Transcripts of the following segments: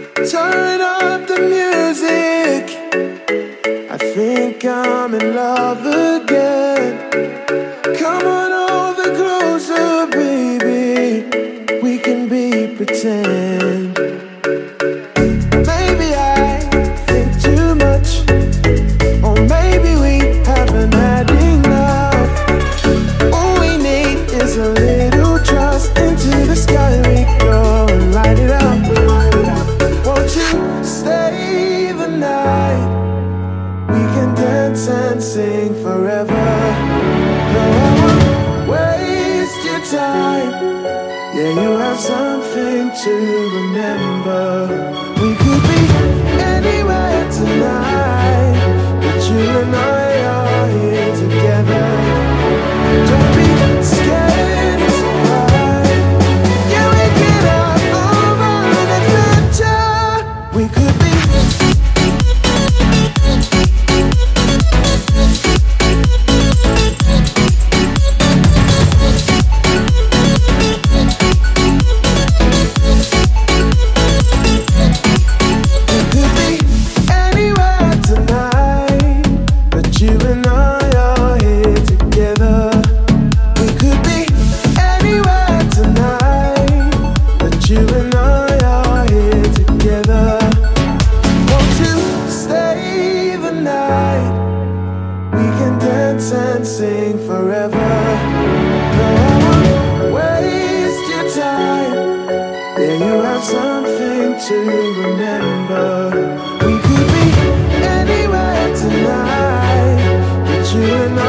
Turn up the music. I think I'm in love again. Come on over closer, baby. We can be pretend. Maybe I think too much, or maybe we haven't had enough. All we need is a little forever. No, I won't waste your time. Yeah, you have something to remember. We could be anywhere tonight, dance and sing forever. Won't waste your time. Yeah, you have something to remember. We could be anywhere tonight, but you and I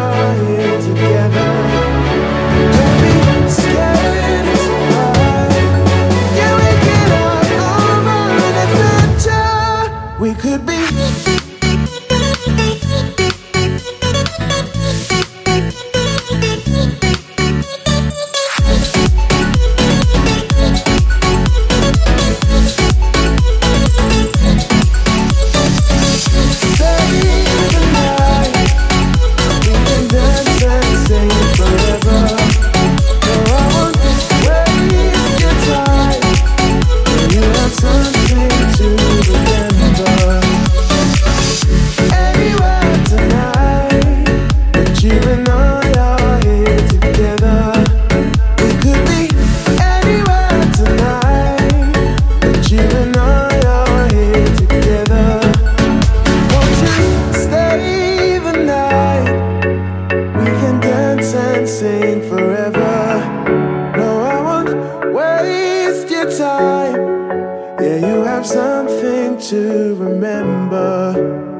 are here together. Don't be scared, it's alright. Yeah, we get out over an adventure. We could be. Forever. No, I won't waste your time. Yeah, you have something to remember.